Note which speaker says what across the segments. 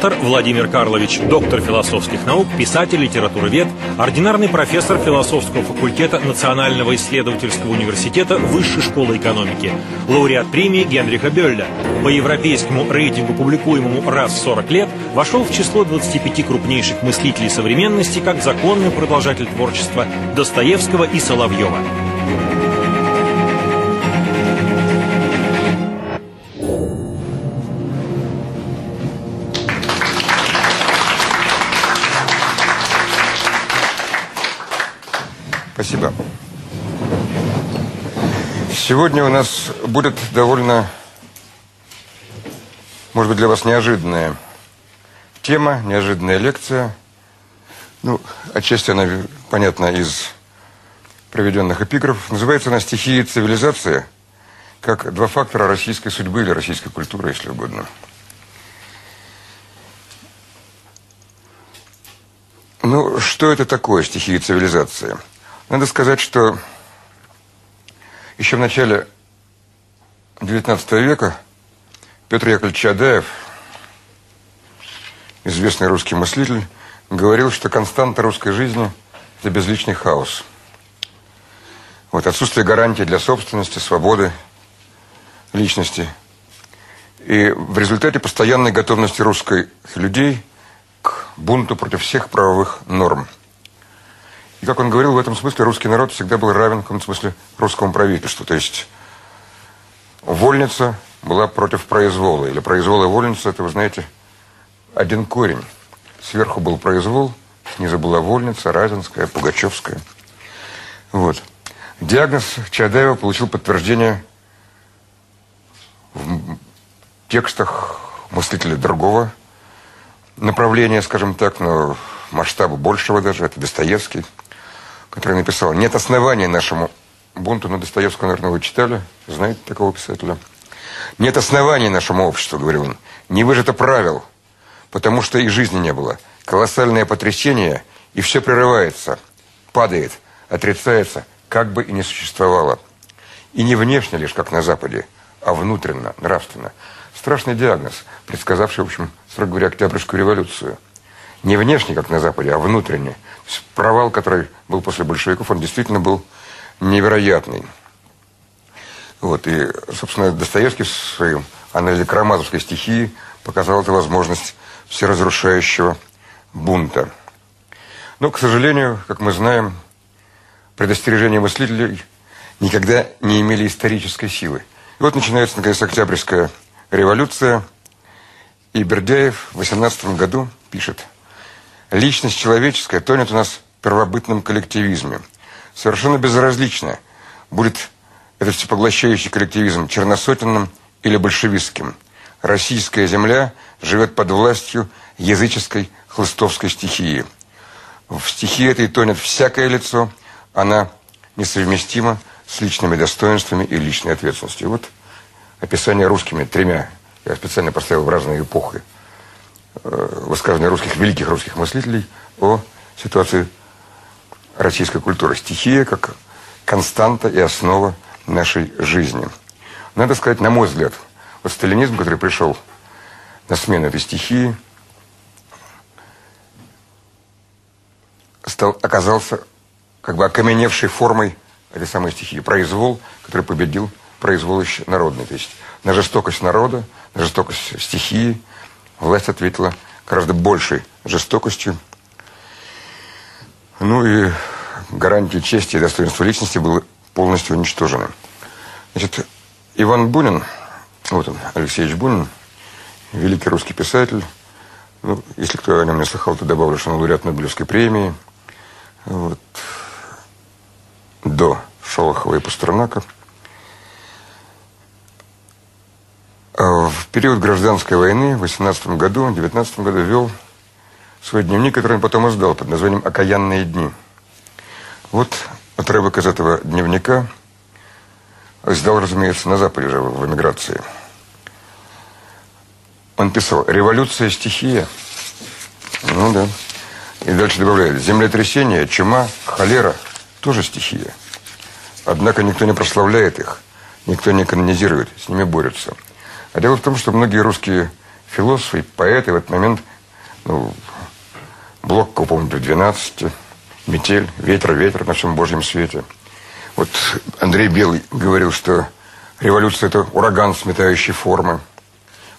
Speaker 1: Кантор Владимир Карлович, доктор философских наук, писатель, литературовед, ординарный профессор философского факультета Национального исследовательского университета Высшей школы экономики, лауреат премии Генриха Бёлля. По европейскому рейтингу, публикуемому раз в 40 лет, вошел в число 25 крупнейших мыслителей современности как законный продолжатель творчества Достоевского и Соловьева.
Speaker 2: Сегодня у нас будет довольно, может быть, для вас неожиданная тема, неожиданная лекция. Ну, отчасти она понятна из проведенных эпиграфов. Называется она «Стихии цивилизации», как два фактора российской судьбы или российской культуры, если угодно. Ну, что это такое стихии цивилизации? Надо сказать, что еще в начале XIX века Петр Яковлевич Чадаев, известный русский мыслитель, говорил, что константа русской жизни – это безличный хаос. Вот отсутствие гарантии для собственности, свободы, личности. И в результате постоянной готовности русских людей к бунту против всех правовых норм – и, как он говорил, в этом смысле русский народ всегда был равен, в каком смысле, русскому правительству. То есть вольница была против произвола. Или произвол и вольница, это, вы знаете, один корень. Сверху был произвол, снизу была вольница, Разинская, Пугачевская. Вот. Диагноз Чадаева получил подтверждение в текстах мыслителя другого направления, скажем так, но масштаба большего даже, это Достоевский который написал «Нет основания нашему бунту». Ну, Достоевского, наверное, вы читали, знаете такого писателя. «Нет оснований нашему обществу», — говорил он, — «не выжито правил, потому что и жизни не было. Колоссальное потрясение, и все прерывается, падает, отрицается, как бы и не существовало. И не внешне лишь, как на Западе, а внутренно, нравственно. Страшный диагноз, предсказавший, в общем, строго говоря, Октябрьскую революцию. Не внешне, как на Западе, а внутренне – провал, который был после большевиков, он действительно был невероятный. Вот, и, собственно, Достоевский в своем анализе карамазовской стихии показал эту возможность всеразрушающего бунта. Но, к сожалению, как мы знаем, предостережения мыслителей никогда не имели исторической силы. И вот начинается, наконец, Октябрьская революция, и Бердяев в 18 году пишет – Личность человеческая тонет у нас в первобытном коллективизме. Совершенно безразлично, будет этот всепоглощающий коллективизм черносотенным или большевистским. Российская земля живет под властью языческой хлыстовской стихии. В стихии этой тонет всякое лицо, она несовместима с личными достоинствами и личной ответственностью. Вот описание русскими тремя, я специально поставил в разные эпохи. Э, высказывания русских, великих русских мыслителей о ситуации российской культуры. Стихия как константа и основа нашей жизни. Надо сказать, на мой взгляд, вот сталинизм, который пришел на смену этой стихии, стал, оказался как бы окаменевшей формой этой самой стихии. Произвол, который победил произвол еще народный. То есть на жестокость народа, на жестокость стихии – власть ответила гораздо большей жестокостью. Ну и гарантии чести и достоинства личности были полностью уничтожены. Значит, Иван Бунин, вот он, Алексеевич Бунин, великий русский писатель. Ну, если кто о нем не слыхал, то добавлю, что он лауреат Нобелевской премии. Вот. До Шолохова и Пастернака. А в период гражданской войны в 18 году, в 19 году вел свой дневник, который он потом издал под названием «Окаянные дни». Вот отрывок из этого дневника издал, разумеется, на Западе уже, в эмиграции. Он писал «Революция – стихия». Ну да. И дальше добавляет «Землетрясение, чума, холера – тоже стихия». Однако никто не прославляет их, никто не канонизирует, с ними борются – а дело в том, что многие русские философы, поэты в этот момент, ну, блок, помню, до 12, метель, ветер, ветер на всем Божьем свете. Вот Андрей Белый говорил, что революция – это ураган, сметающий формы.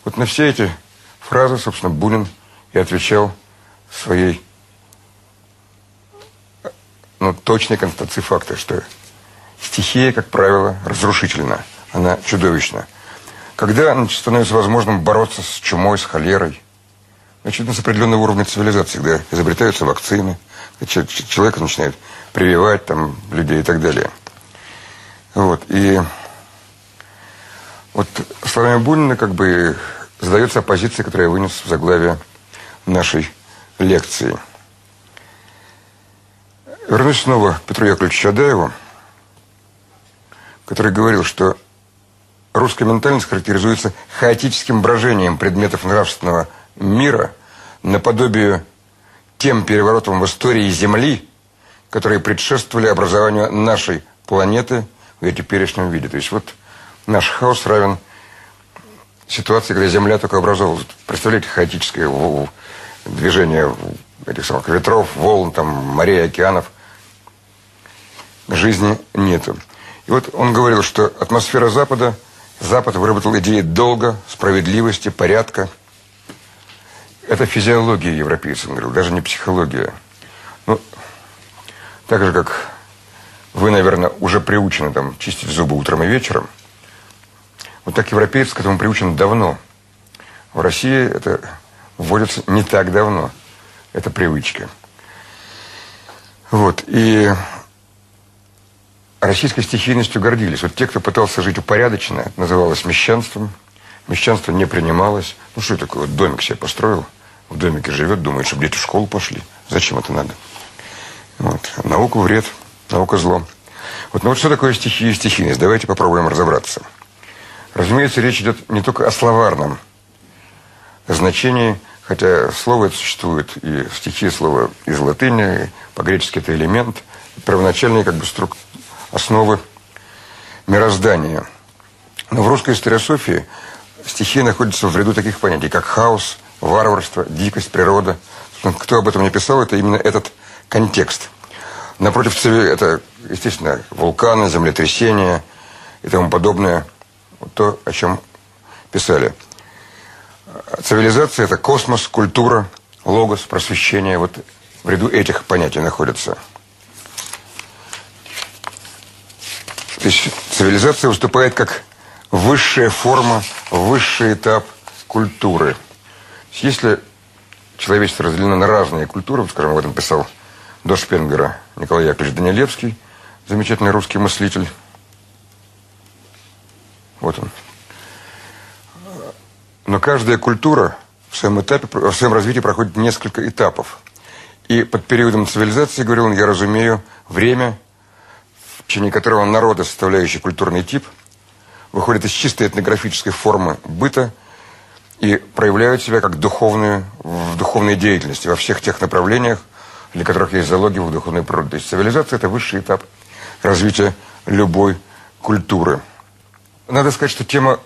Speaker 2: Вот на все эти фразы, собственно, Бунин и отвечал своей ну, точной констатацией факта, что стихия, как правило, разрушительна, она чудовищна. Когда значит, становится возможным бороться с чумой, с холерой, начинается с определенного уровня цивилизации, когда изобретаются вакцины, человек начинает прививать там, людей и так далее. Вот, и вот словами Бунина как бы задается оппозиция, которую я вынес в заглавие нашей лекции. Вернусь снова к Петру Яковлевичу Чадаеву, который говорил, что русская ментальность характеризуется хаотическим брожением предметов нравственного мира наподобие тем переворотам в истории Земли, которые предшествовали образованию нашей планеты в ее теперешнем виде. То есть вот наш хаос равен ситуации, когда Земля только образовалась. Представляете, хаотическое движение этих самых ветров, волн, там, морей, океанов. Жизни нету. И вот он говорил, что атмосфера Запада, Запад выработал идеи долга, справедливости, порядка. Это физиология европейцев, он говорил, даже не психология. Ну, так же, как вы, наверное, уже приучены там чистить зубы утром и вечером – вот так европейцы к этому приучены давно. В России это вводится не так давно. Это привычка. Вот. И российской стихийностью гордились. Вот те, кто пытался жить упорядоченно, называлось мещанством. Мещанство не принималось. Ну, что такое? Вот домик себе построил, в домике живет, думает, чтобы дети в школу пошли. Зачем это надо? Вот. Наука вред, наука зло. Вот, ну вот что такое стихия и стихийность? Давайте попробуем разобраться. Разумеется, речь идет не только о словарном значении, хотя слово существует и в стихи слова из латыни, по-гречески это элемент, первоначальные как бы струк... основы мироздания. Но в русской историософии стихия находится в ряду таких понятий, как хаос, варварство, дикость, природа. Кто об этом не писал, это именно этот контекст. Напротив, это, естественно, вулканы, землетрясения и тому подобное – то, о чем писали. Цивилизация – это космос, культура, логос, просвещение. Вот в ряду этих понятий находятся. То есть цивилизация выступает как высшая форма, высший этап культуры. Если человечество разделено на разные культуры, скажем, об этом писал до Шпенгера Николай Яковлевич Данилевский, замечательный русский мыслитель, вот он. Но каждая культура в своем этапе, в своем развитии проходит несколько этапов. И под периодом цивилизации, говорил он, я разумею время, в течение которого народы, составляющие культурный тип, выходят из чистой этнографической формы быта и проявляют себя как духовную, в духовной деятельности во всех тех направлениях, для которых есть залоги в духовной природе. То есть цивилизация – это высший этап развития любой культуры. Надо сказать, что тема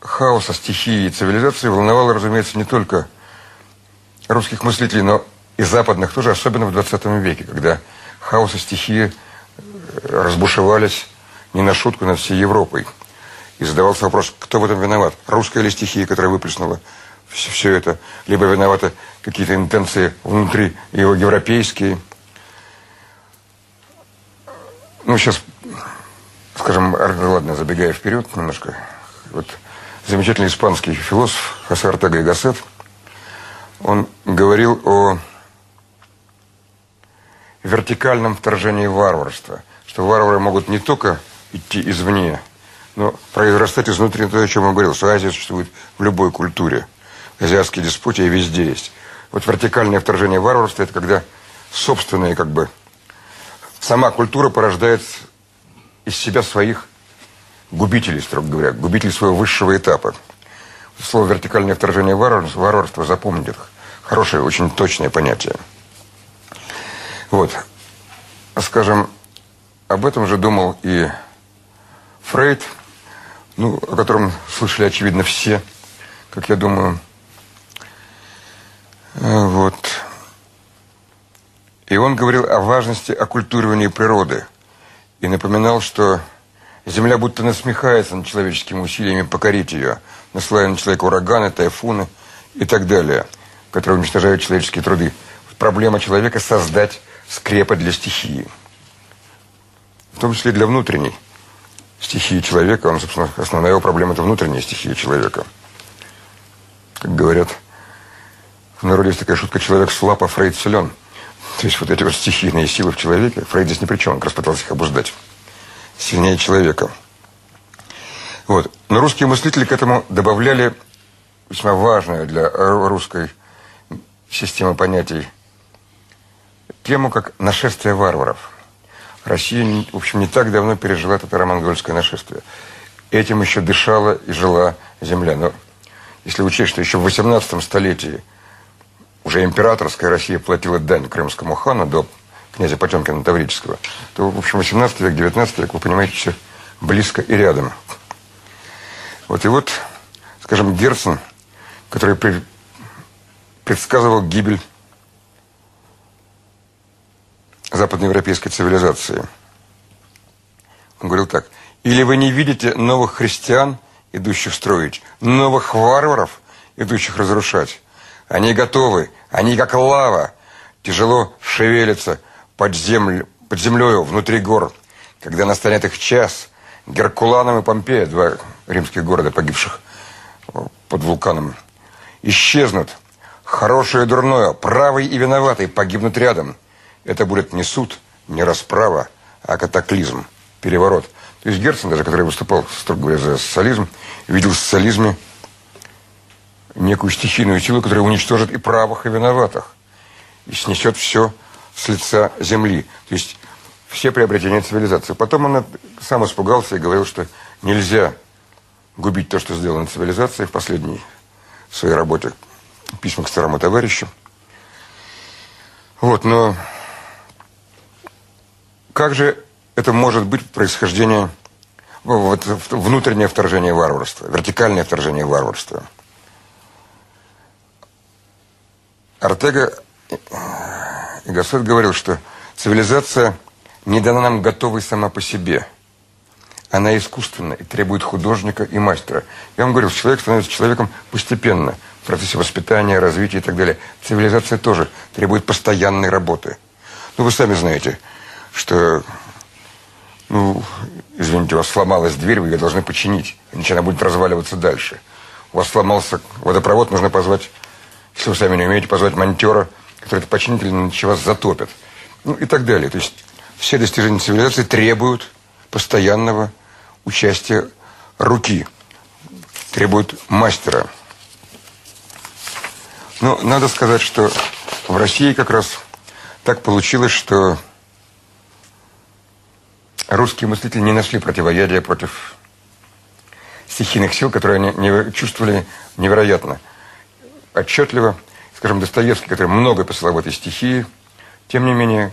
Speaker 2: хаоса, стихии и цивилизации волновала, разумеется, не только русских мыслителей, но и западных тоже, особенно в 20 веке, когда хаос и стихии разбушевались не на шутку над всей Европой. И задавался вопрос, кто в этом виноват? Русская или стихия, которая выплеснула все, все это? Либо виноваты какие-то интенции внутри его европейские? Ну, сейчас скажем, ладно, забегая вперед немножко, вот замечательный испанский философ Хосе Артега и Гассет, он говорил о вертикальном вторжении варварства, что варвары могут не только идти извне, но произрастать изнутри то, о чем он говорил, что Азия существует в любой культуре. Азиатские диспутии везде есть. Вот вертикальное вторжение варварства – это когда собственные, как бы, сама культура порождает из себя своих губителей, строго говоря, губителей своего высшего этапа. Слово «вертикальное вторжение варварства», варварство запомните, хорошее, очень точное понятие. Вот. Скажем, об этом же думал и Фрейд, ну, о котором слышали, очевидно, все, как я думаю. Вот. И он говорил о важности оккультуривания природы. И напоминал, что Земля будто насмехается над человеческими усилиями покорить ее, насылая на человека ураганы, тайфуны и так далее, которые уничтожают человеческие труды. Проблема человека – создать скрепы для стихии. В том числе для внутренней стихии человека. Он, собственно, основная его проблема – это внутренняя стихия человека. Как говорят, в народе есть такая шутка «человек слаб, а Фрейд силен». То есть вот эти вот стихийные силы в человеке, Фрейд здесь ни при чем, он как раз пытался их обуздать сильнее человека. Вот. Но русские мыслители к этому добавляли весьма важную для русской системы понятий тему как нашествие варваров. Россия, в общем, не так давно пережила это монгольское нашествие. Этим еще дышала и жила земля. Но если учесть, что еще в 18 столетии уже императорская Россия платила дань крымскому хану до князя Потемкина Таврического, то, в общем, 18 век, 19 век, вы понимаете, все близко и рядом. Вот и вот, скажем, Герцен, который предсказывал гибель западноевропейской цивилизации. Он говорил так. Или вы не видите новых христиан, идущих строить, новых варваров, идущих разрушать. Они готовы, они как лава, тяжело шевелятся, под, землю, под землею, внутри гор. Когда настанет их час, Геркуланом и Помпея, два римских города, погибших под вулканом, исчезнут. Хорошее и дурное, правый и виноватый погибнут рядом. Это будет не суд, не расправа, а катаклизм, переворот. То есть Герцен, даже который выступал, строго говоря, за социализм, видел в социализме некую стихийную силу, которая уничтожит и правых, и виноватых. И снесет все с лица земли. То есть все приобретения цивилизации. Потом он сам испугался и говорил, что нельзя губить то, что сделано цивилизацией в последней своей работе письма к старому товарищу. Вот, но как же это может быть происхождение, вот, внутреннее вторжение варварства, вертикальное вторжение варварства? Артега и Господь говорил, что цивилизация не дана нам готовой сама по себе. Она искусственна и требует художника и мастера. Я вам говорил, человек становится человеком постепенно, в процессе воспитания, развития и так далее. Цивилизация тоже требует постоянной работы. Ну, вы сами знаете, что, ну, извините, у вас сломалась дверь, вы ее должны починить, иначе она будет разваливаться дальше. У вас сломался водопровод, нужно позвать, если вы сами не умеете, позвать монтера, который это починит или иначе вас затопят. Ну и так далее. То есть все достижения цивилизации требуют постоянного участия руки, требуют мастера. Но надо сказать, что в России как раз так получилось, что русские мыслители не нашли противоядия против стихийных сил, которые они не чувствовали невероятно отчетливо скажем, Достоевский, который много писал об этой стихии, тем не менее,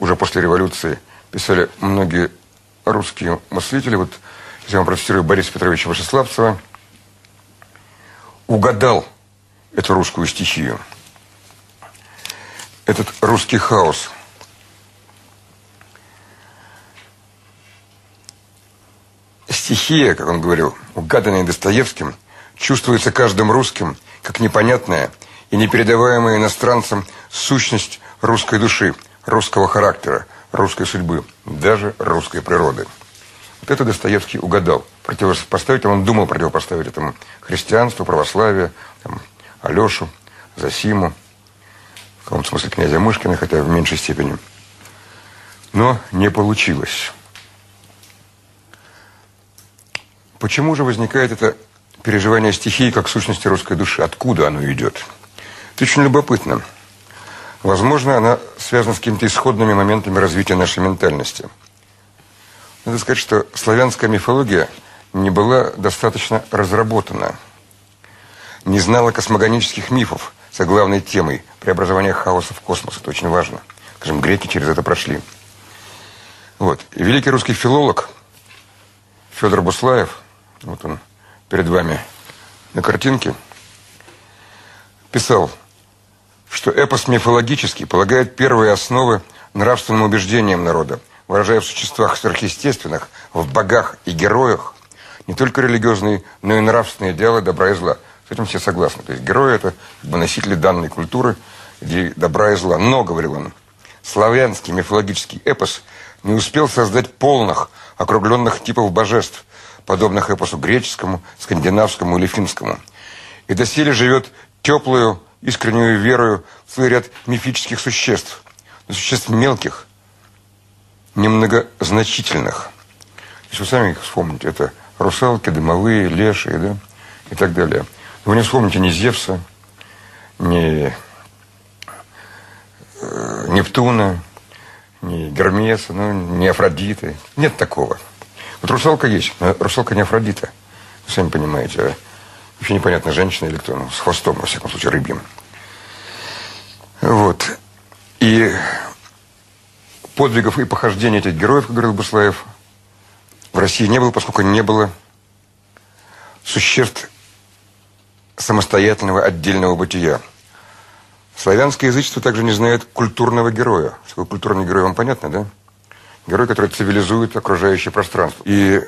Speaker 2: уже после революции писали многие русские мыслители, вот я вам процитирую Бориса Петровича Вышеславцева, угадал эту русскую стихию, этот русский хаос. Стихия, как он говорил, угаданная Достоевским, чувствуется каждым русским, как непонятная – и непередаваемая иностранцам сущность русской души, русского характера, русской судьбы, даже русской природы. Вот это Достоевский угадал. Противопоставить, он думал противопоставить этому христианству, православие, там, Алешу, Засиму, в каком-то смысле князя Мышкина, хотя в меньшей степени. Но не получилось. Почему же возникает это переживание стихии как сущности русской души? Откуда оно идет? Это очень любопытно. Возможно, она связана с какими-то исходными моментами развития нашей ментальности. Надо сказать, что славянская мифология не была достаточно разработана. Не знала космогонических мифов с главной темой преобразования хаоса в космос. Это очень важно. Скажем, греки через это прошли. Вот. И великий русский филолог Федор Буслаев, вот он перед вами на картинке, писал что эпос мифологический полагает первые основы нравственным убеждениям народа, выражая в существах сверхъестественных, в богах и героях не только религиозные, но и нравственные идеалы добра и зла. С этим все согласны. То есть герои – это как бы носители данной культуры, где добра и зла. Но, говорил он, славянский мифологический эпос не успел создать полных, округленных типов божеств, подобных эпосу греческому, скандинавскому или финскому. И доселе живет теплую, искреннюю верою в целый ряд мифических существ, существ мелких, немногозначительных. Если вы сами их вспомните, это русалки, дымовые, лешие, да, и так далее. Вы не вспомните ни Зевса, ни э, Нептуна, ни Гермеса, ну, ни Афродиты. Нет такого. Вот русалка есть, но русалка не Афродита. Вы сами понимаете. А еще непонятно, женщина или кто. Ну, с хвостом, во всяком случае, рыбьим. Вот. И подвигов и похождений этих героев, как говорил Буслаев, в России не было, поскольку не было существ самостоятельного отдельного бытия. Славянское язычество также не знает культурного героя. Что культурный герой вам понятно, да? Герой, который цивилизует окружающее пространство. И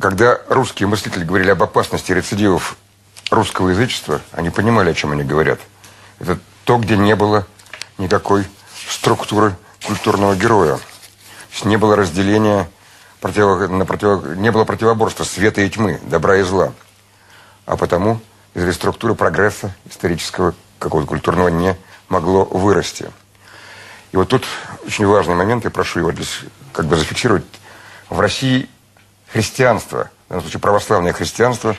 Speaker 2: когда русские мыслители говорили об опасности рецидивов русского язычества, они понимали, о чем они говорят. Это то, где не было никакой структуры культурного героя. Не было разделения против, на против, не было противоборства света и тьмы, добра и зла. А потому из этой структуры прогресса исторического, какого-то культурного не могло вырасти. И вот тут очень важный момент, я прошу его здесь как бы зафиксировать. В России христианство, в данном случае православное христианство,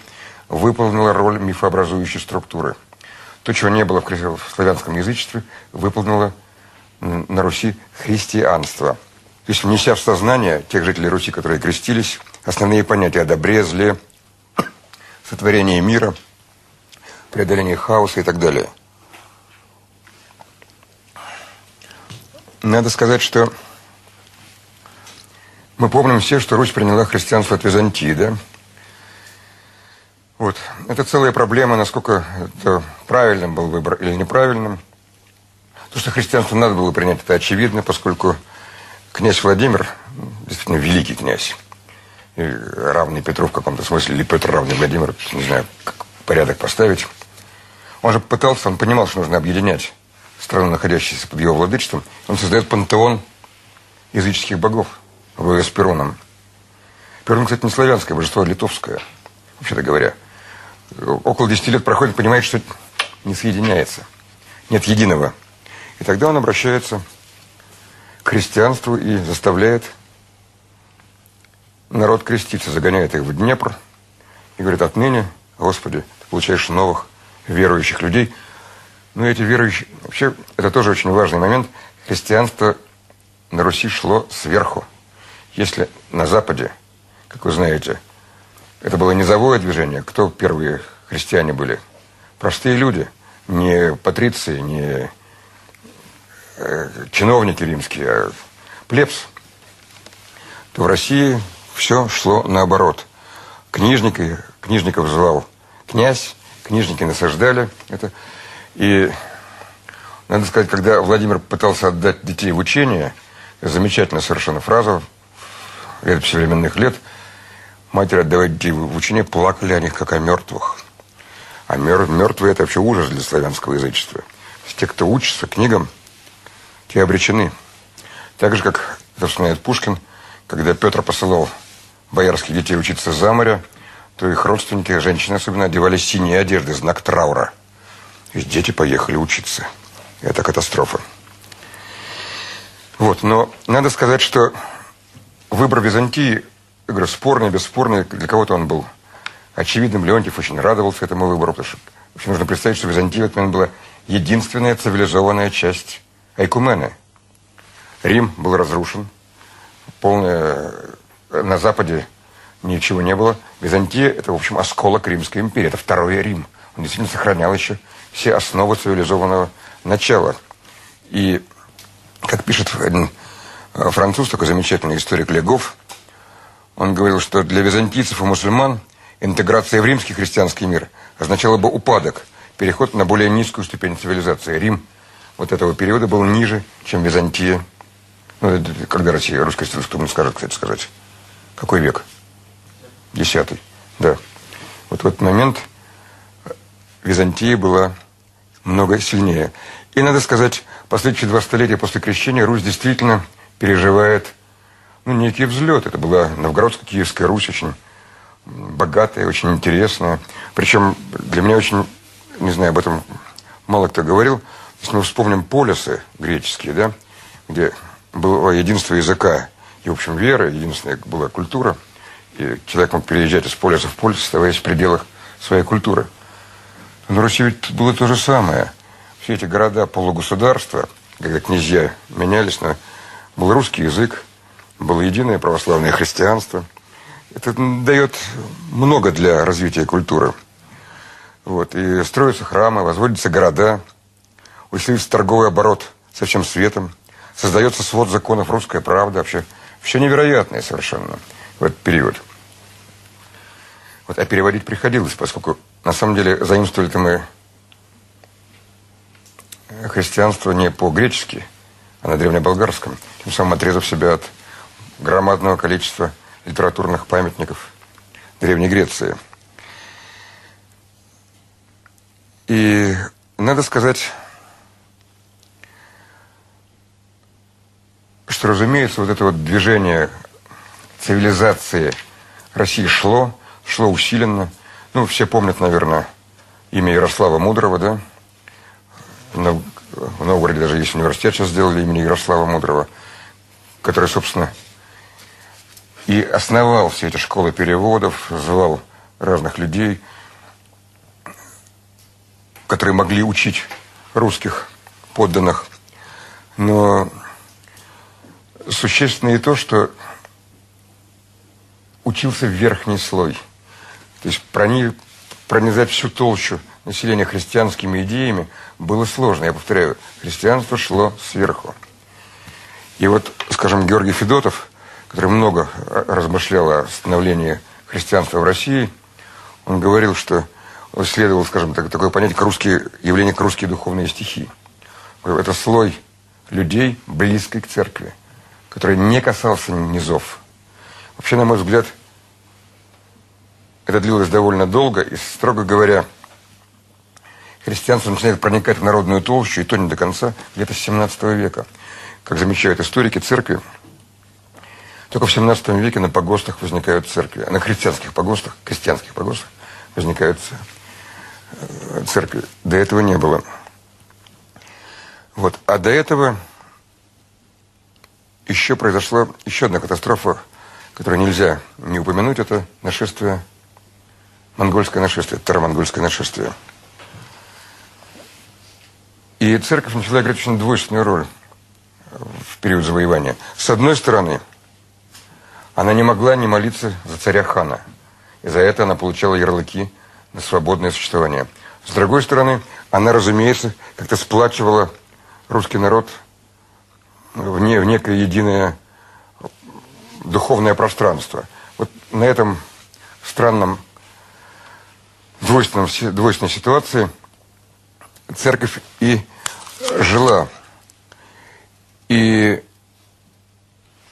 Speaker 2: выполнило роль мифообразующей структуры. То, чего не было в славянском язычестве, выполнило на Руси христианство – то есть внеся в сознание тех жителей Руси, которые крестились, основные понятия о добре, зле, сотворении мира, преодолении хаоса и так далее. Надо сказать, что мы помним все, что Русь приняла христианство от Византии, да? Вот. Это целая проблема, насколько это правильным был выбор или неправильным. То, что христианство надо было принять, это очевидно, поскольку князь Владимир, действительно великий князь, равный Петру в каком-то смысле, или Петр равный Владимир, не знаю, как порядок поставить. Он же пытался, он понимал, что нужно объединять страну, находящуюся под его владычеством. Он создает пантеон языческих богов во с Перуном. Перун, кстати, не славянское божество, а литовское, вообще-то говоря. Около 10 лет проходит, понимает, что не соединяется. Нет единого. И тогда он обращается к христианству и заставляет народ креститься, загоняет их в Днепр и говорит, отныне, Господи, ты получаешь новых верующих людей. Но эти верующие, вообще, это тоже очень важный момент, христианство на Руси шло сверху. Если на Западе, как вы знаете, это было низовое движение, кто первые христиане были? Простые люди, не патриции, не Э, чиновники римские, а плебс, то в России все шло наоборот. Книжники, книжников звал князь, книжники насаждали это. И надо сказать, когда Владимир пытался отдать детей в учение, замечательная совершенно фраза, это современных лет, матери отдавать детей в учение, плакали о них, как о мертвых. А мертвые – это вообще ужас для славянского язычества. Те, кто учится книгам, те обречены. Так же, как вспоминает Пушкин, когда Петр посылал боярских детей учиться за моря, то их родственники, женщины особенно, одевали синие одежды, знак траура. Есть дети поехали учиться. Это катастрофа. Вот, но надо сказать, что выбор Византии, говорю, спорный, бесспорный, для кого-то он был очевидным. Леонтьев очень радовался этому выбору, потому что вообще нужно представить, что Византия в этот момент была единственная цивилизованная часть Айкумены. Рим был разрушен. Полное... На Западе ничего не было. Византия – это, в общем, осколок Римской империи. Это второй Рим. Он действительно сохранял еще все основы цивилизованного начала. И, как пишет один э, француз, такой замечательный историк Легов, он говорил, что для византийцев и мусульман интеграция в римский христианский мир означала бы упадок, переход на более низкую ступень цивилизации. Рим вот этого периода был ниже, чем Византия. Ну, когда Россия, русская кто мне скажет, кстати, сказать. Какой век? Десятый, да. Вот в этот момент Византия была много сильнее. И надо сказать, последующие два столетия после крещения Русь действительно переживает ну, некий взлет. Это была Новгородско-Киевская Русь, очень богатая, очень интересная. Причем для меня очень, не знаю, об этом мало кто говорил, если мы вспомним полисы греческие, да, где было единство языка и, в общем, вера, единственная была культура, и человек мог переезжать из полиса в полис, оставаясь в пределах своей культуры. На Руси ведь было то же самое. Все эти города полугосударства, когда князья менялись, но был русский язык, было единое православное христианство. Это дает много для развития культуры. Вот. И строятся храмы, возводятся города, усиливается торговый оборот со всем светом, создается свод законов «Русская правда». Вообще, все невероятное совершенно в этот период. Вот, а переводить приходилось, поскольку на самом деле заимствовали-то мы христианство не по-гречески, а на древнеболгарском, тем самым отрезав себя от громадного количества литературных памятников Древней Греции. И надо сказать, что, разумеется, вот это вот движение цивилизации России шло, шло усиленно. Ну, все помнят, наверное, имя Ярослава Мудрого, да? В Новгороде даже есть университет, сейчас сделали имени Ярослава Мудрого, который, собственно, и основал все эти школы переводов, звал разных людей, которые могли учить русских подданных. Но существенно и то, что учился в верхний слой. То есть прони, пронизать всю толщу населения христианскими идеями было сложно. Я повторяю, христианство шло сверху. И вот, скажем, Георгий Федотов – который много размышлял о становлении христианства в России, он говорил, что исследовал, скажем так, такое понятие, как русские, явление как русские духовные стихи. Это слой людей, близкий к церкви, который не касался низов. Вообще, на мой взгляд, это длилось довольно долго, и, строго говоря, христианство начинает проникать в народную толщу, и то не до конца, где-то с 17 века. Как замечают историки церкви, только в 17 веке на погостах возникают церкви, на христианских погостах, крестьянских погостах возникают э, церкви. До этого не было. Вот. А до этого еще произошла еще одна катастрофа, которую нельзя не упомянуть, это нашествие, монгольское нашествие, таро-монгольское нашествие. И церковь начала играть очень двойственную роль в период завоевания. С одной стороны – она не могла не молиться за царя хана. И за это она получала ярлыки на свободное существование. С другой стороны, она, разумеется, как-то сплачивала русский народ в, не, в некое единое духовное пространство. Вот на этом странном двойственном, двойственной ситуации церковь и жила. И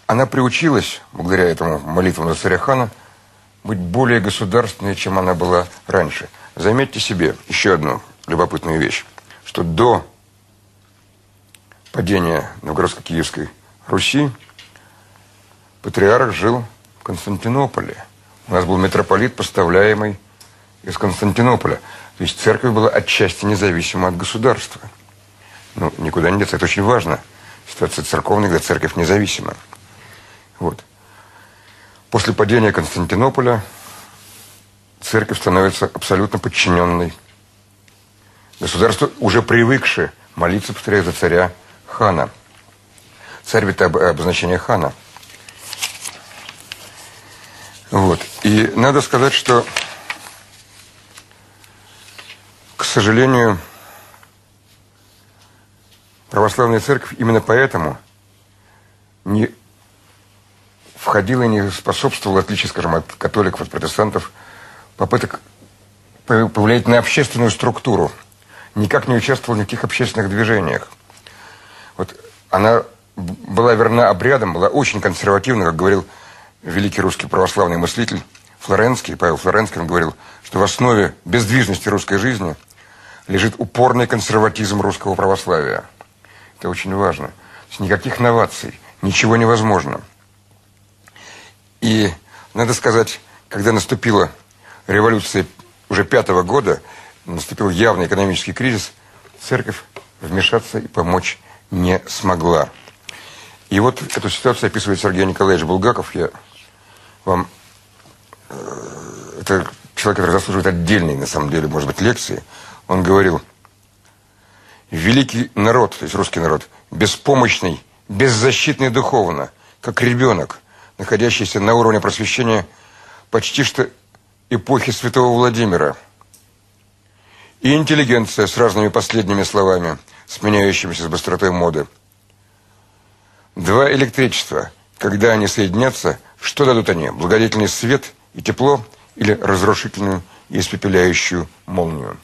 Speaker 2: она приучилась, благодаря этому молитвам за царя хана, быть более государственной, чем она была раньше. Заметьте себе еще одну любопытную вещь, что до падения Новгородско-Киевской Руси патриарх жил в Константинополе. У нас был митрополит, поставляемый из Константинополя. То есть церковь была отчасти независима от государства. Ну, никуда не деться. Это очень важно. Ситуация церковная, когда церковь независима. Вот. После падения Константинополя церковь становится абсолютно подчиненной. Государство, уже привыкшее молиться, повторяю, за царя хана. Царь – это обозначение хана. Вот. И надо сказать, что, к сожалению, православная церковь именно поэтому не входила и не способствовала, отличие, скажем, от католиков, от протестантов, попыток повлиять на общественную структуру никак не участвовала в никаких общественных движениях. Вот она была верна обрядам, была очень консервативна, как говорил великий русский православный мыслитель Флоренский, Павел Флоренский, он говорил, что в основе бездвижности русской жизни лежит упорный консерватизм русского православия. Это очень важно. Никаких новаций, ничего невозможно. И, надо сказать, когда наступила революция уже пятого года, наступил явный экономический кризис, церковь вмешаться и помочь не смогла. И вот эту ситуацию описывает Сергей Николаевич Булгаков. Я вам... Э, это человек, который заслуживает отдельной, на самом деле, может быть, лекции. Он говорил, великий народ, то есть русский народ, беспомощный, беззащитный духовно, как ребенок, находящийся на уровне просвещения почти что эпохи святого Владимира. И интеллигенция с разными последними словами, сменяющимися с быстротой моды. Два электричества, когда они соединятся, что дадут они? Благодетельный свет и тепло или разрушительную и испепеляющую молнию?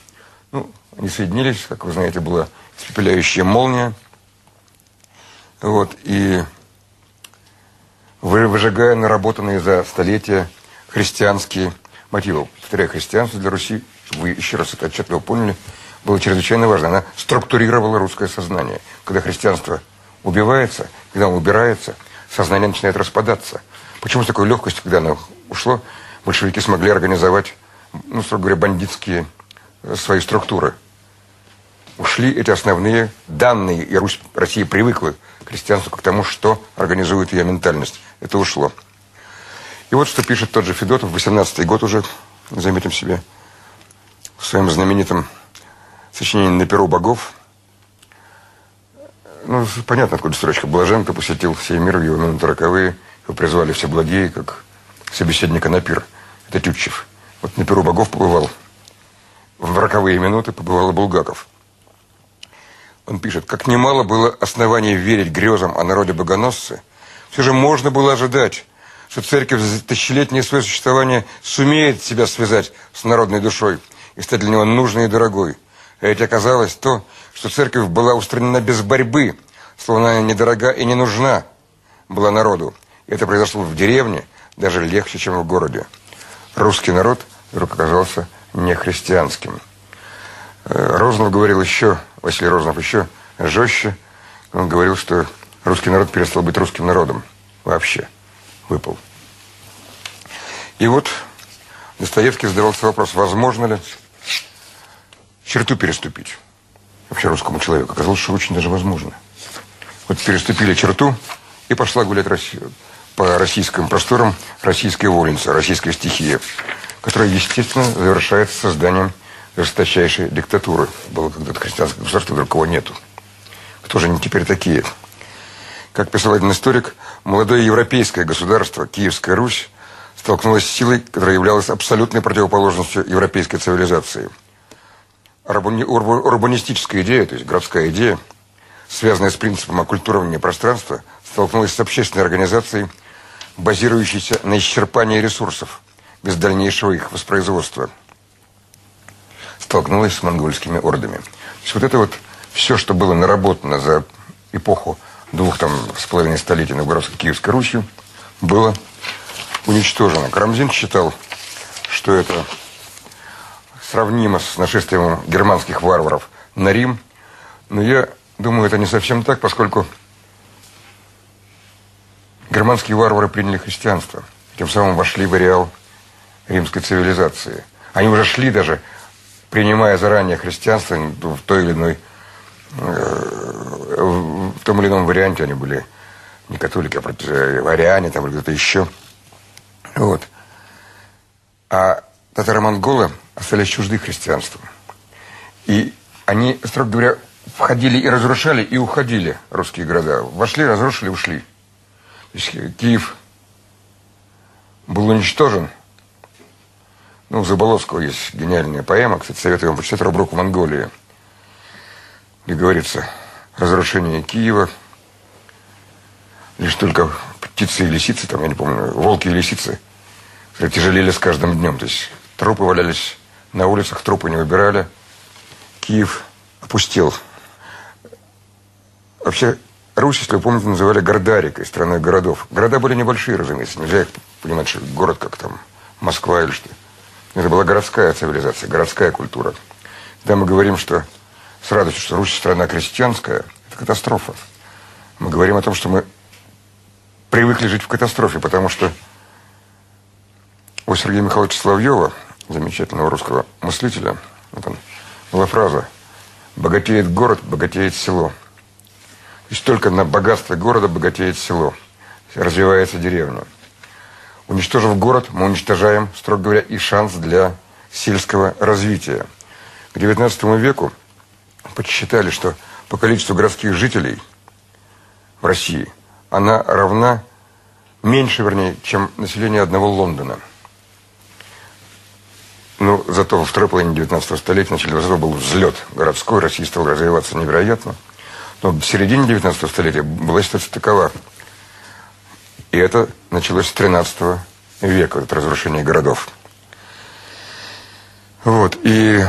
Speaker 2: Они соединились, как вы знаете, была испепеляющая молния. Вот, и выжигая наработанные за столетия христианские мотивы. Повторяю, христианство для Руси, вы еще раз это отчетливо поняли, было чрезвычайно важно. Она структурировала русское сознание. Когда христианство убивается, когда оно убирается, сознание начинает распадаться. Почему с такой легкостью, когда оно ушло, большевики смогли организовать, ну, строго говоря, бандитские свои структуры. Ушли эти основные данные, и Русь, Россия привыкла к христианству, к тому, что организует ее ментальность. Это ушло. И вот что пишет тот же Федотов, 18-й год уже, заметим себе, в своем знаменитом сочинении «На перу богов». Ну, понятно, откуда строчка. Блажен, посетил сей мир в его минуты роковые, его призвали все благие, как собеседника на пир. Это Тютчев. Вот на перу богов побывал. В роковые минуты побывал Булгаков. Он пишет, как немало было оснований верить грезам о народе богоносцы, все же можно было ожидать, что церковь за тысячелетнее свое существование сумеет себя связать с народной душой и стать для него нужной и дорогой. А ведь оказалось то, что церковь была устранена без борьбы, словно она недорога и не нужна была народу. И это произошло в деревне даже легче, чем в городе. Русский народ вдруг оказался не христианским. Э, Рознов говорил еще, Василий Рознов еще жестче. Он говорил, что русский народ перестал быть русским народом вообще выпал. И вот Достоевский задавался вопрос, возможно ли черту переступить вообще русскому человеку. Оказалось, что очень даже возможно. Вот переступили черту, и пошла гулять Россию. по российским просторам российская вольница, российская стихия, которая, естественно, завершается созданием жесточайшей диктатуры. Было когда-то христианское государство, вдруг его нету. Кто же они теперь такие? Как писал один историк, молодое европейское государство, Киевская Русь, столкнулось с силой, которая являлась абсолютной противоположностью европейской цивилизации. Урбанистическая идея, то есть городская идея, связанная с принципом оккультурования пространства, столкнулась с общественной организацией, базирующейся на исчерпании ресурсов, без дальнейшего их воспроизводства. Столкнулась с монгольскими ордами. То есть вот это вот все, что было наработано за эпоху двух там с половиной столетий Новгородской Киевской Русью было уничтожено. Карамзин считал, что это сравнимо с нашествием германских варваров на Рим. Но я думаю, это не совсем так, поскольку германские варвары приняли христианство. Тем самым вошли в ареал римской цивилизации. Они уже шли даже, принимая заранее христианство в той или иной э, в том или ином варианте они были не католики, а э, ариане там или кто-то еще. Вот. А татаро-монголы остались чужды христианству. И они, строго говоря, входили и разрушали, и уходили русские города. Вошли, разрушили, ушли. То есть э, Киев был уничтожен. Ну, у Заболоцкого есть гениальная поэма, кстати, советую вам почитать «Рубрук Монголии», где говорится – разрушение Киева. Лишь только птицы и лисицы, там, я не помню, волки и лисицы тяжелели с каждым днем. То есть трупы валялись на улицах, трупы не выбирали. Киев опустел. Вообще, Русь, если вы помните, называли Гордарикой, страной городов. Города были небольшие, разумеется. Нельзя их понимать, что город как там Москва или что. Это была городская цивилизация, городская культура. Когда мы говорим, что с радостью, что Русь страна крестьянская, это катастрофа. Мы говорим о том, что мы привыкли жить в катастрофе, потому что у Сергея Михайловича Соловьева, замечательного русского мыслителя, вот он, была фраза «Богатеет город, богатеет село». То есть только на богатстве города богатеет село, развивается деревня. Уничтожив город, мы уничтожаем, строго говоря, и шанс для сельского развития. К XIX веку подсчитали, что по количеству городских жителей в России она равна меньше, вернее, чем население одного Лондона – ну, зато во второй половине 19 столетия, начале 20 был взлет городской, Россия стала развиваться невероятно. Но в середине 19 столетия была ситуация такова. И это началось с 13 века, это разрушение городов. Вот, и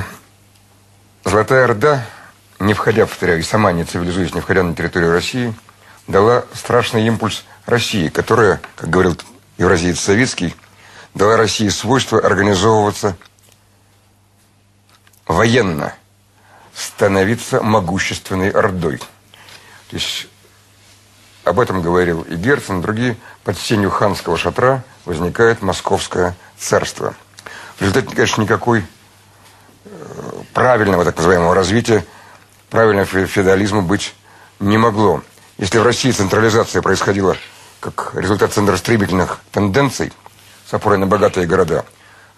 Speaker 2: Золотая Орда, не входя, повторяю, и сама не цивилизуясь, не входя на территорию России, дала страшный импульс России, которая, как говорил евразиец Советский, дала России свойство организовываться военно становиться могущественной ордой. То есть об этом говорил и Герцен, и другие. Под сенью ханского шатра возникает московское царство. В результате, конечно, никакой э, правильного так называемого развития, правильного феодализма быть не могло. Если в России централизация происходила как результат центростремительных тенденций с опорой на богатые города,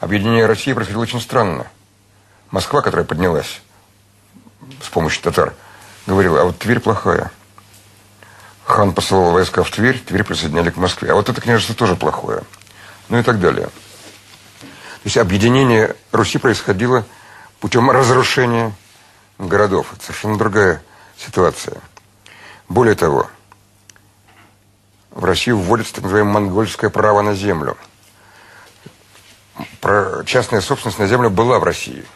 Speaker 2: объединение России происходило очень странно. Москва, которая поднялась с помощью татар, говорила, а вот Тверь плохая. Хан посылал войска в Тверь, Тверь присоединяли к Москве. А вот это княжество тоже плохое. Ну и так далее. То есть объединение Руси происходило путем разрушения городов. Это совершенно другая ситуация. Более того, в Россию вводится так называемое монгольское право на землю. Частная собственность на землю была в России –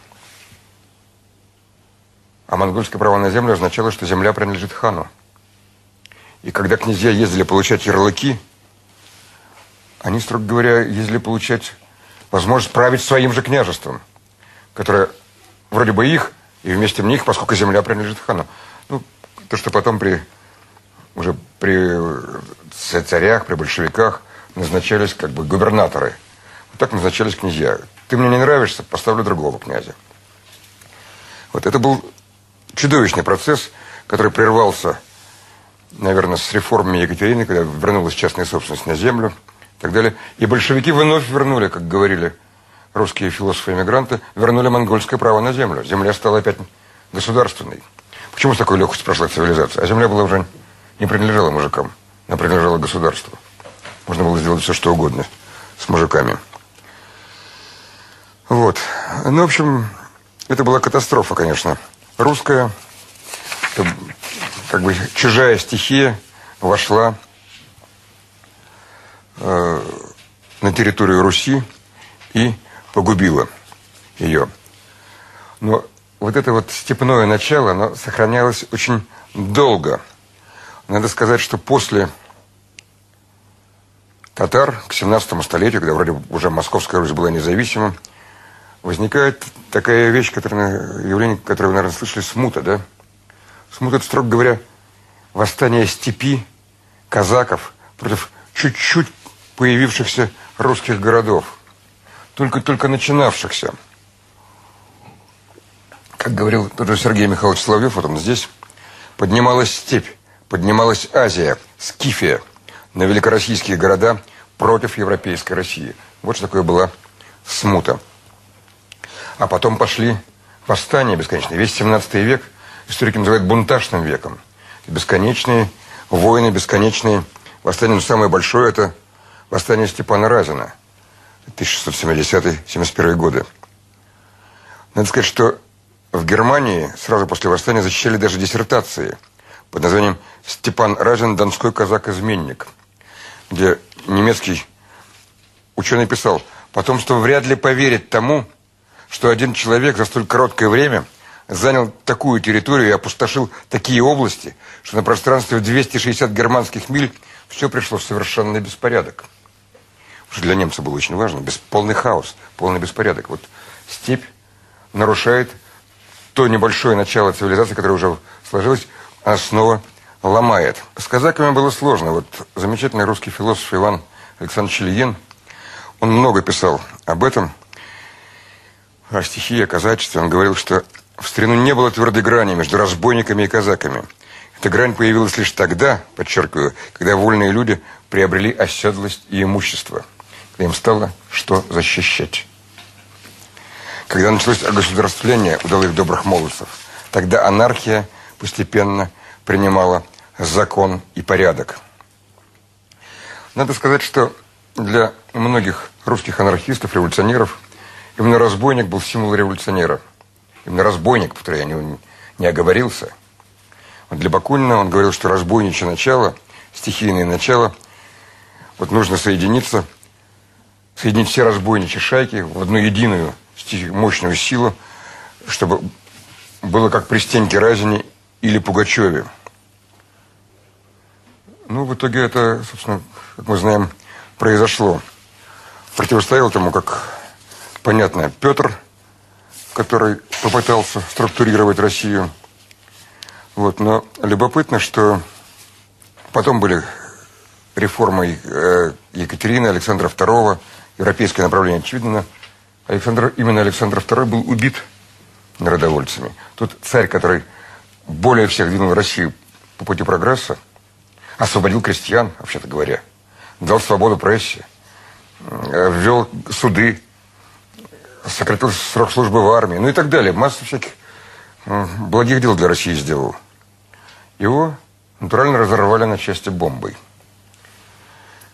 Speaker 2: а монгольское право на землю означало, что земля принадлежит хану. И когда князья ездили получать ярлыки, они, строго говоря, ездили получать возможность править своим же княжеством, которое вроде бы их, и вместе них, поскольку земля принадлежит хану. Ну, то, что потом при уже при царях, при большевиках назначались как бы губернаторы. Вот так назначались князья. Ты мне не нравишься, поставлю другого князя. Вот это был чудовищный процесс, который прервался, наверное, с реформами Екатерины, когда вернулась частная собственность на землю и так далее. И большевики вновь вернули, как говорили русские философы-эмигранты, вернули монгольское право на землю. Земля стала опять государственной. Почему с такой легкостью прошла цивилизация? А земля была уже не принадлежала мужикам, она принадлежала государству. Можно было сделать все, что угодно с мужиками. Вот. Ну, в общем, это была катастрофа, конечно русская, как бы чужая стихия вошла э, на территорию Руси и погубила ее. Но вот это вот степное начало, оно сохранялось очень долго. Надо сказать, что после татар к 17 столетию, когда вроде уже Московская Русь была независима, возникает такая вещь, которая, явление, которое вы, наверное, слышали, смута, да? Смута, это, строго говоря, восстание степи, казаков против чуть-чуть появившихся русских городов, только-только начинавшихся. Как говорил тот же Сергей Михайлович Соловьев, вот он здесь, поднималась степь, поднималась Азия, Скифия, на великороссийские города против европейской России. Вот что такое была смута. А потом пошли восстания бесконечные. Весь 17 век историки называют бунтажным веком. Бесконечные войны, бесконечные восстания. Но самое большое – это восстание Степана Разина. 1670-71 годы. Надо сказать, что в Германии сразу после восстания защищали даже диссертации под названием «Степан Разин. Донской казак-изменник», где немецкий ученый писал «Потомство вряд ли поверит тому, что один человек за столь короткое время занял такую территорию и опустошил такие области, что на пространстве в 260 германских миль все пришло в совершенный беспорядок. Что для немца было очень важно. Без, полный хаос, полный беспорядок. Вот степь нарушает то небольшое начало цивилизации, которое уже сложилось, а снова ломает. С казаками было сложно. Вот замечательный русский философ Иван Александрович Ильин, он много писал об этом, о стихии, о казачестве. Он говорил, что в старину не было твердой грани между разбойниками и казаками. Эта грань появилась лишь тогда, подчеркиваю, когда вольные люди приобрели оседлость и имущество. Когда им стало что защищать. Когда началось огосударствление удалых добрых молодцев, тогда анархия постепенно принимала закон и порядок. Надо сказать, что для многих русских анархистов, революционеров, именно разбойник был символ революционера. Именно разбойник, повторяю, я не, не оговорился. Вот для Бакунина он говорил, что разбойничье начало, стихийное начало, вот нужно соединиться, соединить все разбойничьи шайки в одну единую мощную силу, чтобы было как при Стеньке Разине или Пугачеве. Ну, в итоге это, собственно, как мы знаем, произошло. Противостоял тому, как понятно, Петр, который попытался структурировать Россию. Вот, но любопытно, что потом были реформы э, Екатерины, Александра II, европейское направление очевидно. Александр, именно Александр II был убит народовольцами. Тут царь, который более всех двинул Россию по пути прогресса, освободил крестьян, вообще-то говоря, дал свободу прессе, э, ввел суды, сократил срок службы в армии, ну и так далее. Массу всяких благих дел для России сделал. Его натурально разорвали на части бомбой.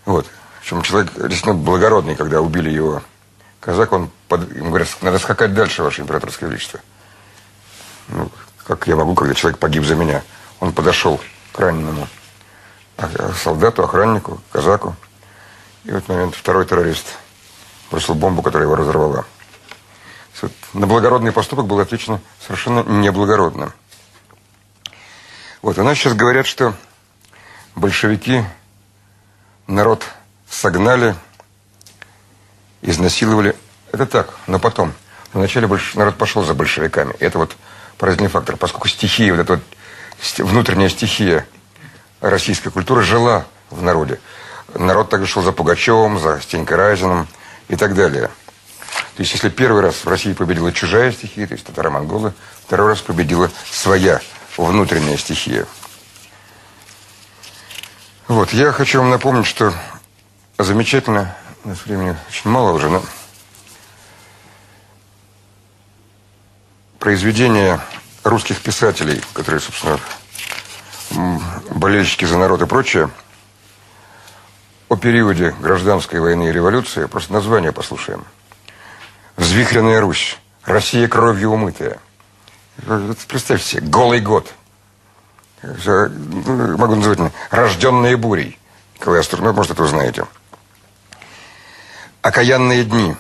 Speaker 2: Вот. Причем человек действительно благородный, когда убили его казак, он под... ему говорят, надо скакать дальше, Ваше Императорское Величество. Ну, как я могу, когда человек погиб за меня? Он подошел к раненому солдату, охраннику, казаку. И в этот момент второй террорист бросил бомбу, которая его разорвала. На благородный поступок было отвечено совершенно неблагородно. Вот, у нас сейчас говорят, что большевики народ согнали, изнасиловали. Это так, но потом. Вначале больш... народ пошел за большевиками. Это вот поразительный фактор, поскольку стихия, вот эта вот внутренняя стихия российской культуры жила в народе. Народ также шел за Пугачевым, за Стенькой Разиным и так далее. То есть, если первый раз в России победила чужая стихия, то есть татаро-монголы, второй раз победила своя внутренняя стихия. Вот, я хочу вам напомнить, что замечательно, у нас времени очень мало уже, но произведения русских писателей, которые, собственно, болельщики за народ и прочее, о периоде гражданской войны и революции, просто название послушаем. «Взвихренная Русь», «Россия кровью умытая». Представьте себе, «Голый год», ну, могу называть «Рожденные бурей». Николай Астурнов, ну, может, это вы знаете. «Окаянные дни»,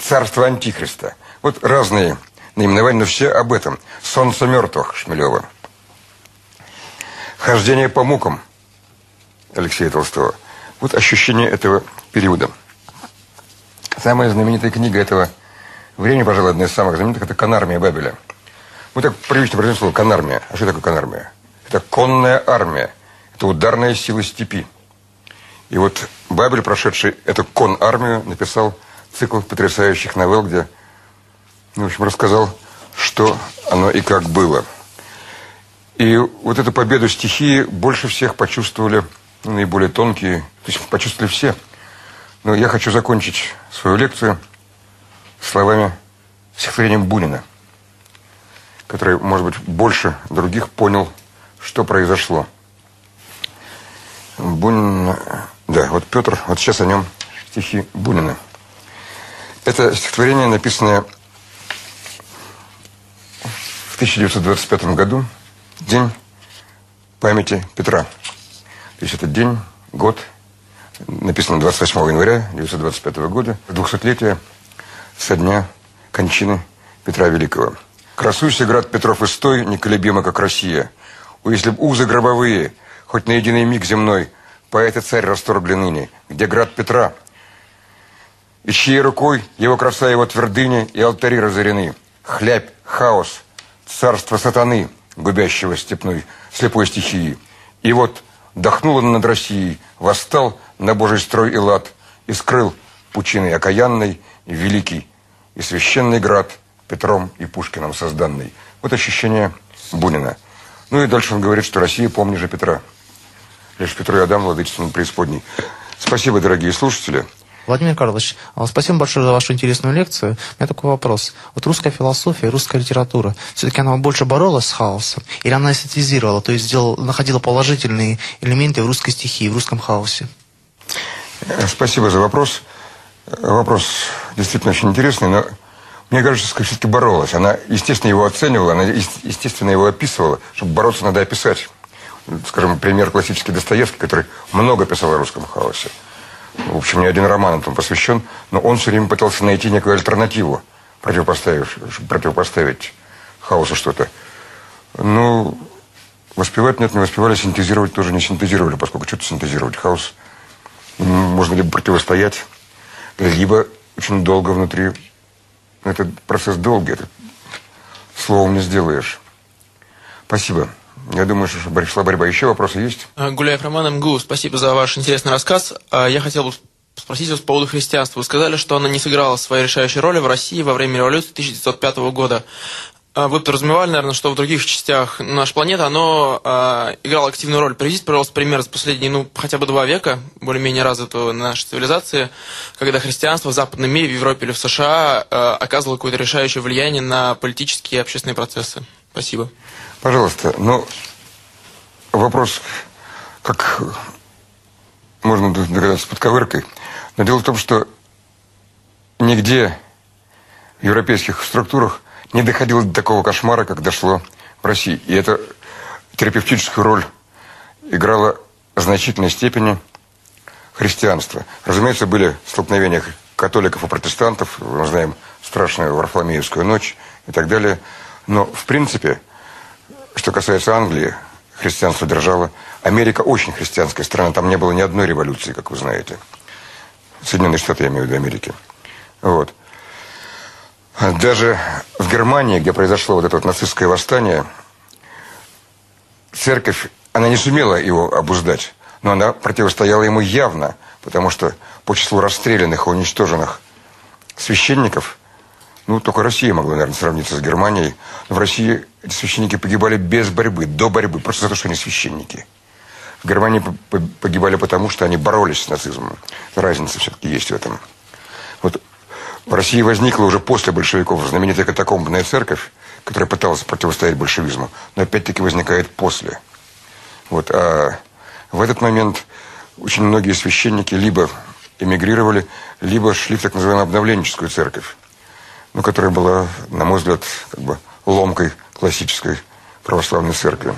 Speaker 2: «Царство Антихриста». Вот разные наименования, но все об этом. «Солнце мертвых» Шмелева. «Хождение по мукам» Алексея Толстого. Вот ощущение этого периода. Самая знаменитая книга этого времени, пожалуй, одна из самых знаменитых, это «Конармия Бабеля». Мы так привычно произносим слово «конармия». А что такое конармия? Это конная армия. Это ударная сила степи. И вот Бабель, прошедший эту кон-армию, написал цикл потрясающих новелл, где, ну, в общем, рассказал, что оно и как было. И вот эту победу стихии больше всех почувствовали ну, наиболее тонкие, то есть почувствовали все. Но я хочу закончить свою лекцию словами стихотворением Бунина, который, может быть, больше других понял, что произошло. Бунин, да, вот Петр, вот сейчас о нем стихи Бунина. Это стихотворение, написанное в 1925 году, день памяти Петра. То есть это день, год, написано 28 января 1925 года, 200-летие со дня кончины Петра Великого. Красуйся, град Петров, и стой, неколебимо, как Россия. У если б узы гробовые, хоть на единый миг земной, поэт и царь расторгли ныне, где град Петра, и чьей рукой его краса, его твердыни и алтари разорены. Хлябь, хаос, царство сатаны, губящего степной, слепой стихии. И вот дохнул он над Россией, восстал на Божий строй и лад и скрыл пучиной окаянной великий и священный град Петром и Пушкиным созданный. Вот ощущение Бунина. Ну и дальше он говорит, что Россия помни же Петра. Лишь Петру и Адам владычеством преисподней. Спасибо, дорогие слушатели.
Speaker 3: Владимир Карлович, а спасибо большое за вашу интересную лекцию. У меня такой вопрос. Вот русская философия, русская литература, все-таки она больше боролась с хаосом? Или она эстетизировала, то есть сделала, находила положительные элементы в русской стихии, в русском хаосе?
Speaker 2: Спасибо за вопрос. Вопрос действительно очень интересный, но мне кажется, что все-таки боролась. Она, естественно, его оценивала, она, естественно, его описывала. Чтобы бороться, надо описать. Скажем, пример классический Достоевский, который много писал о русском хаосе. В общем, не один роман этому посвящен, но он все время пытался найти некую альтернативу, противопоставив, противопоставить хаосу что-то. Ну, воспевать нет, не воспевали, синтезировать тоже не синтезировали, поскольку что-то синтезировать. Хаос можно либо противостоять, либо очень долго внутри. Этот процесс долгий, это словом не сделаешь. Спасибо. Я думаю, что шла борьба. Еще вопросы есть?
Speaker 4: А, Гуляев Роман МГУ, спасибо за ваш интересный рассказ. А, я хотел бы спросить вас по поводу христианства. Вы сказали, что она не сыграла своей решающей роли в России во время революции 1905 года. А, вы подразумевали, наверное, что в других частях нашей планеты оно э, играло активную роль. Приведите, пожалуйста, пример за последние, ну, хотя бы два века, более-менее развитого нашей цивилизации, когда христианство в западном мире, в Европе или в США э, оказывало какое-то решающее влияние на политические и общественные процессы. Спасибо.
Speaker 2: Пожалуйста, ну, вопрос, как можно догадаться под ковыркой. Но дело в том, что нигде в европейских структурах не доходило до такого кошмара, как дошло в России. И это терапевтическую роль играло в значительной степени христианство. Разумеется, были столкновения католиков и протестантов, мы знаем страшную Варфоломеевскую ночь и так далее. Но, в принципе, что касается Англии, христианство держало. Америка очень христианская страна, там не было ни одной революции, как вы знаете. Соединенные Штаты, я имею в виду Америки. Вот. Даже в Германии, где произошло вот это вот нацистское восстание, церковь, она не сумела его обуздать, но она противостояла ему явно, потому что по числу расстрелянных и уничтоженных священников – ну, только Россия могла, наверное, сравниться с Германией. Но в России эти священники погибали без борьбы, до борьбы, просто за то, что они священники. В Германии погибали потому, что они боролись с нацизмом. Разница все-таки есть в этом. Вот в России возникла уже после большевиков знаменитая катакомбная церковь, которая пыталась противостоять большевизму, но опять-таки возникает после. Вот, а в этот момент очень многие священники либо эмигрировали, либо шли в так называемую обновленческую церковь ну, которая была, на мой взгляд, как бы ломкой классической православной церкви.